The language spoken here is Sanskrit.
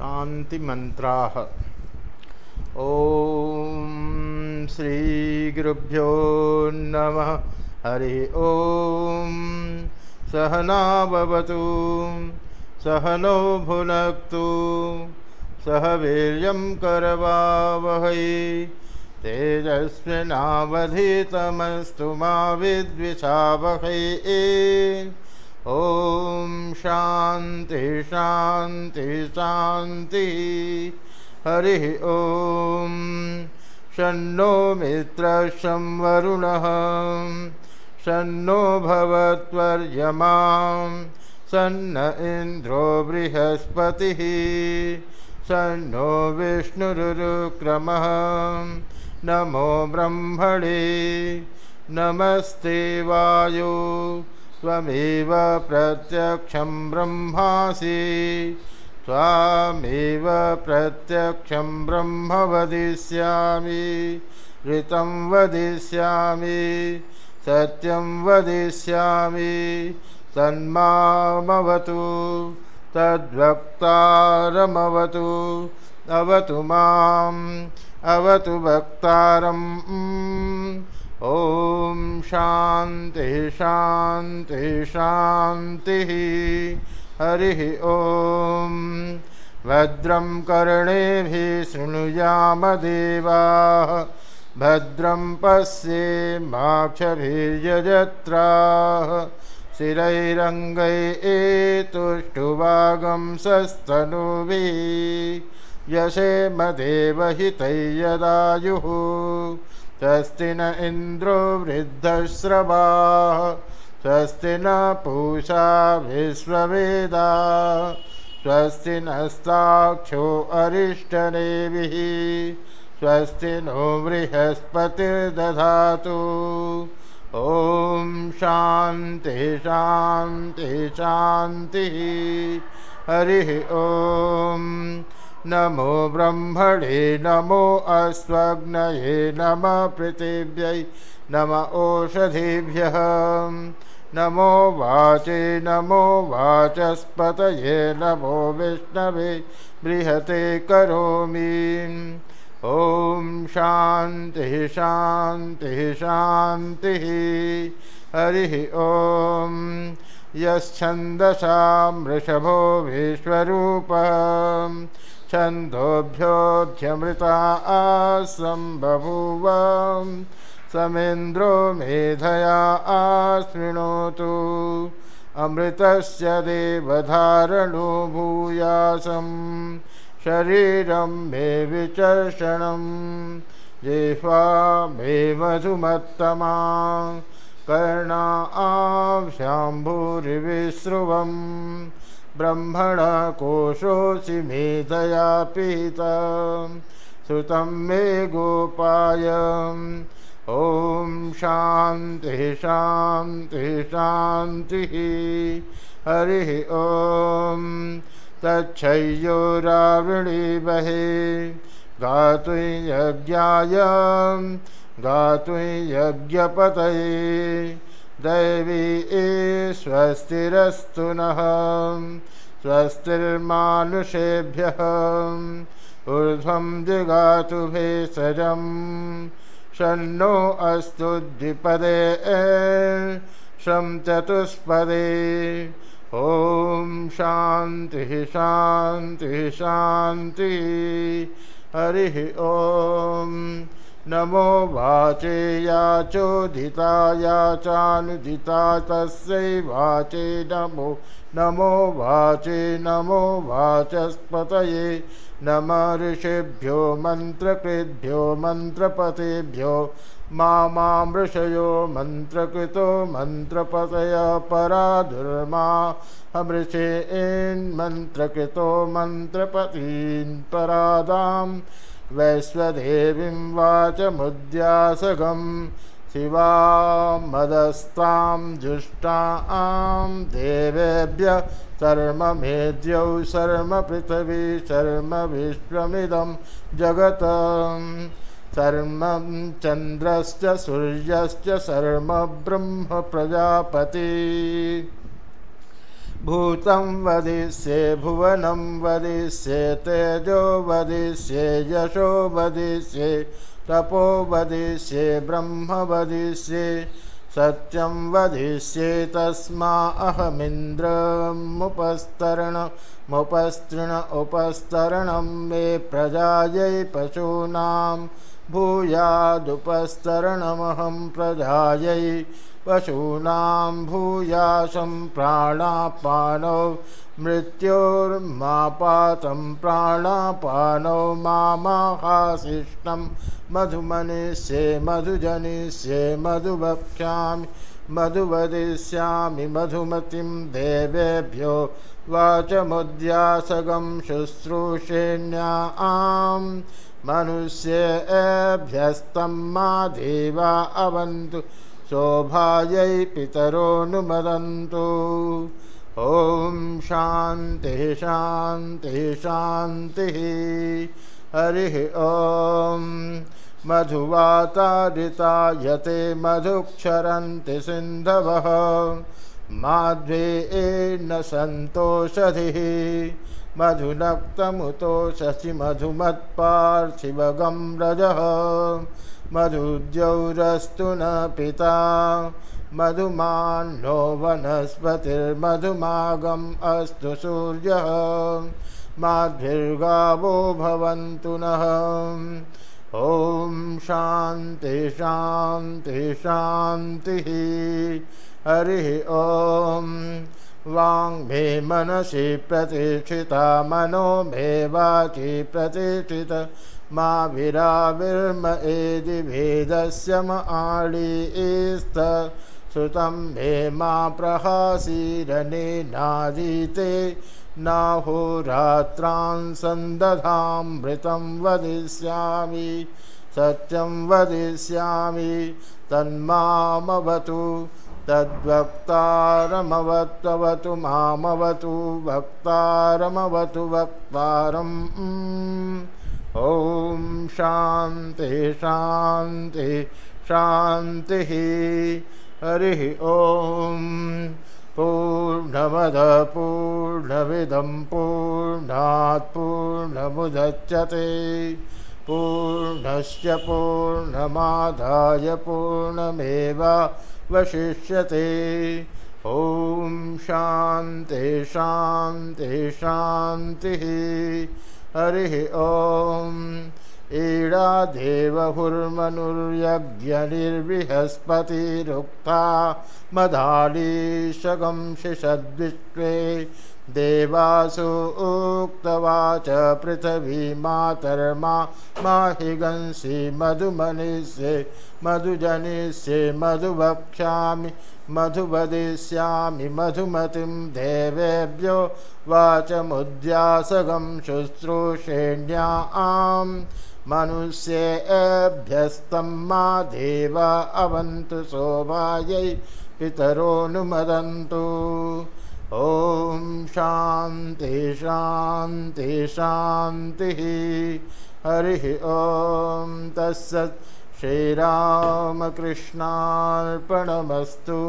शांति मंत्रा ओम श्री गुरुभ्यो नम। हरि ओम सहनावतु सहनो भुन सह वीर करवा वह तेजस्विनावधीतमस्तु मा विद्विषा ॐ शान्ति शान्ति शान्ति। हरिः ॐ। शन्नो मित्रशं वरुणः शन्नो भवत्वर्यमां। सन्न इन्द्रो बृहस्पतिः। सन्नो विष्णुरुक्रमः नमो ब्रह्मणे। नमस्ते वायो त्वमेव प्रत्यक्षं ब्रह्मासि। त्वामेव प्रत्यक्षं ब्रह्म वदिष्यामि। ऋतं वदिष्यामि। सत्यं वदिष्यामि। तन्मामवतु। तद्वक्तारमवतु। अवतु माम्। अवतु वक्तारम्। ॐ शान्ति शान्ति शान्तिः। हरिः ॐ। भद्रं कर्णेभिः शृणुयामदेवाः भद्रं पश्येमाक्षभिर्यजत्राः शिरैरङ्गै एतुष्टुवागं सस्तनुभिः यदायुः स्वस्ति न इन्द्रो वृद्धश्रवाः स्वस्ति न पूषा विश्ववेदा स्वस्ति नस्ताक्षो अरिष्टनेभिः स्वस्ति नो बृहस्पतिर्दधातु। ॐ शान्ति शान्ति शान्तिः। हरिः ॐ नमो ब्रह्मणे नमो अस्वग्नये नम पृथिव्यै नम ओषधीभ्यः नमो वाचे नमो वाचस्पतये नमो विष्णवे बृहते करोमि। ॐ शान्तिः शान्तिः शान्तिः। हरिः ॐ। यश्छन्दसां वृषभो विश्वरूपम् छन्दोभ्योऽध्यमृता आसं बभूव समेन्द्रो मेधया आशृणोतु अमृतस्य देवधारणो भूयासं। शरीरं मे विचर्षणं। जिह्वा मे मधुमत्तमा। कर्णा आभ्याम्भूरिविश्रुवम् ब्रह्मणा कोशोऽसि मेधया पीता श्रुतं मे गोपाय। ॐ शान्तिः शान्तिः शान्तिः। हरिः ॐ। तच्छय्यो रावणीबहे गातुं यज्ञाय। गातुं यज्ञपतये दैवी स्वस्तिरस्तु नः। स्वस्तिर्मानुषेभ्यः। ऊर्ध्वं जिगातु भेषजं शन्नो अस्तु द्विपदे। शं चतुष्पदे। ॐ शान्तिः शान्तिः शान्तिः। हरिः ॐ नमो वाचे याचोदिता याचानुदिता तस्यै वाचे नमो नमो वाचे नमो वाचस्पतये नम ऋषिभ्यो मन्त्रकृद्भ्यो मन्त्रपतेभ्यो मामृषयो मन्त्रकृतो मन्त्रपतय पराधुर्मा अमृषेन्मन्त्रकृतो मन्त्रपतीन् परादाम् वैश्वदेवीं वाचमुद्यासगं शिवामदस्तां जुष्टां देवेभ्य शर्ममेद्यौ शर्म पृथिवी शर्म विश्वमिदं जगत्। शर्मं चन्द्रश्च सूर्यश्च शर्म ब्रह्म प्रजापति भूतं वदिष्ये भुवनं वदिष्ये तेजो वदिष्ये यशो वदिष्ये तपो वदिष्ये ब्रह्म वदिष्ये सत्यं वदिष्ये तस्मा अहमिन्द्रमुपस्तरणमुपस्तृण उपस्तरणं मे प्रजायै पशूनां भूयादुपस्तरणमहं प्रजायै पशूनां भूयासं प्राणापानौ मृत्योर्मापातं प्राणापानौ मामाहाशिष्टं मधुमनिष्ये मधुजनिष्ये मधुवक्ष्यामि मधुवदिष्यामि मधुमतिं देवेभ्यो वाचमुद्यासगं शुश्रूषेण्या आं मनुष्येभ्यस्तं मा देवा अवन्तु शोभायै पितरोऽनुमदन्तु ॐ शान्तिः शान्तिः शान्तिः। हरिः ॐ। मधुवातारिता यते मधुक्षरन्ति सिन्धवः। माध्वे न सन्तोषधिः। मधुनक्तमुतो शशि मधुमत्पार्थिवगं रजः मधुद्यौरस्तु न पिता मधुमान्नो वनस्पतिर्मधुमागम् अस्तु सूर्यः माद्भिर्गावो भवन्तु नः ॐ शान्ति शान्ति शान्तिः हरिः ॐ वाङ्मे मनसि प्रतिष्ठिता मनो मे वाचि प्रतिष्ठित। मा विराविर्म एदिभेदस्य म आळीस्त श्रुतं मे मा प्रहासीरने नादीते नाहोरात्रान् सन्दधामृतं वदिष्यामि। सत्यं वदिष्यामि तन्मामवतु तद्वक्तारमवत्वतु मामवतु वक्तारमवतु वक्तारम्। ॐ शान्ति शान्ति शान्तिः। हरिः ॐ। पूर्णमदपूर्णमिदं पूर्णात् पूर्णमुदच्यते पूर्णस्य पूर्णमादाय पूर्णमेवावशिष्यते ॐ शान्ति शान्ति शान्तिः। हरिः ॐ ईडादेवहुर्मनुर्यज्ञनिर्बृहस्पतिरुक्ता मदालीशगं शिषद्विश्वे देवासु उक्तवाच पृथिवी मातर्मा माहिगंसि मधुमनिष्ये मधुजनिष्ये मधुवक्ष्यामि मधुवदिष्यामि मधुमतिं देवेभ्यो वाचमुद्यासगं शुश्रूषेण्या आं मनुष्येभ्यस्तं मा देवा अवन्तु शोभायै पितरोऽनुमदन्तु। ॐ शान्ति शान्ति शान्तिः। हरिः ॐ तत्सत् श्रीरामकृष्णार्पणमस्तु